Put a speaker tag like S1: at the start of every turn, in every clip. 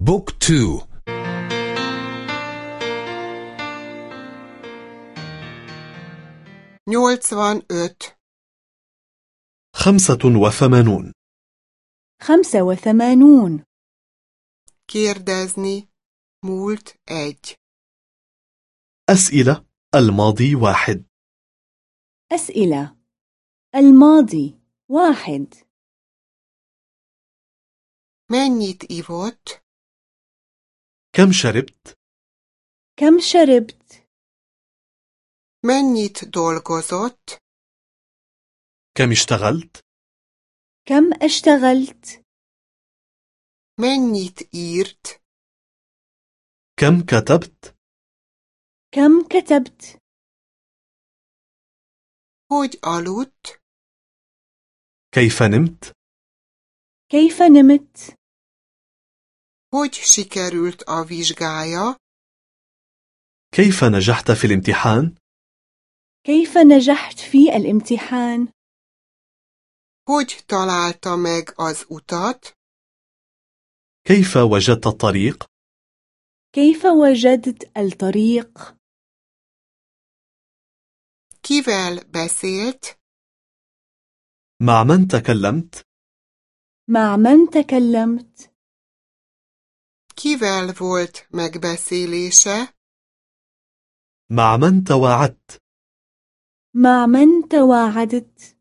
S1: بوك تو.
S2: nyolcvan öt
S3: خمسة وثمانون.
S4: خمسة وثمانون.
S2: kérdezni múlt egy
S3: أسئلة الماضي واحد.
S4: أسئلة. الماضي واحد.
S2: mennyit ivott
S3: كم شربت؟
S4: كم شربت
S2: mennyit dolgozott
S3: كم اشتغلت؟
S4: كم اشتغلت
S2: mennyit írt
S3: كم كتبت؟
S4: كم كتبت
S2: hogy aludt
S3: كيف نمت؟
S4: كيف نمت
S2: hogy sikerült a vizsgája
S3: كيف نجحت في الامتحان؟
S4: كيف نجحت في الامتحان
S2: hogy találta meg az utat
S3: كيف وجدت الطريق؟
S4: كيف وجدت الطريق
S2: kivel beszélt
S3: مع من تكلمت؟
S4: مع من تكلمت
S2: kivel volt megbeszélése
S3: مع من تواعدت؟
S4: مع من تواعدت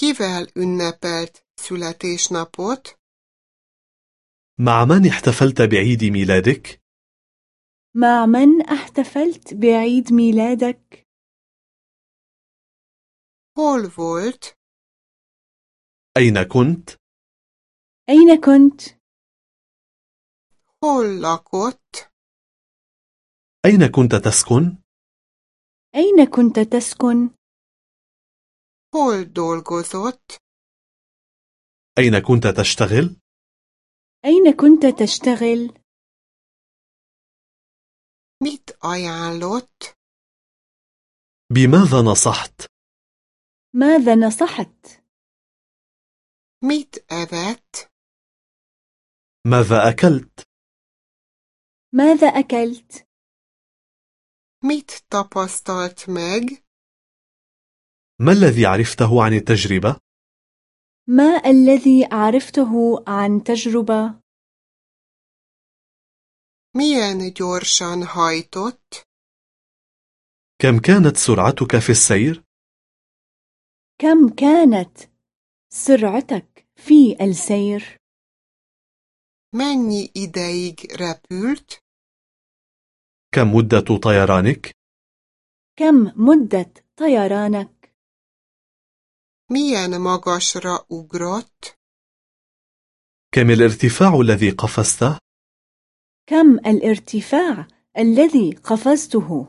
S2: kivel ünnepelt születésnapot
S3: مع من احتفلت بعيد ميلادك؟
S4: مع من احتفلت بعيد ميلادك
S2: hol volt
S3: أين كنت؟
S4: أين كنت
S2: hol lakott
S3: أين كنت تسكن؟
S4: أين كنت تسكن
S2: hol dolgozott
S3: أين كنت تشتغل؟
S4: أين كنت تشتغل
S2: mit ajánlott
S3: بماذا نصحت؟
S4: ماذا نصحت
S2: mit evett
S3: ماذا أكلت؟
S4: ماذا أكلت؟
S2: Mit tapasztalt meg?
S3: ما الذي عرفته عن التجربة؟
S4: ما الذي عرفته عن تجربة؟
S2: Milyen gyorsan hajtott?
S3: كم كانت سرعتك في السير؟
S4: كم كانت سرعتك في السير؟
S2: Mennyi ideig repült?
S3: كم مدة طيرانك؟
S4: كم مدة طيرانك
S2: milyen magasra ugrott
S3: كم الارتفاع الذي قفزته؟
S4: كم الارتفاع الذي قفزته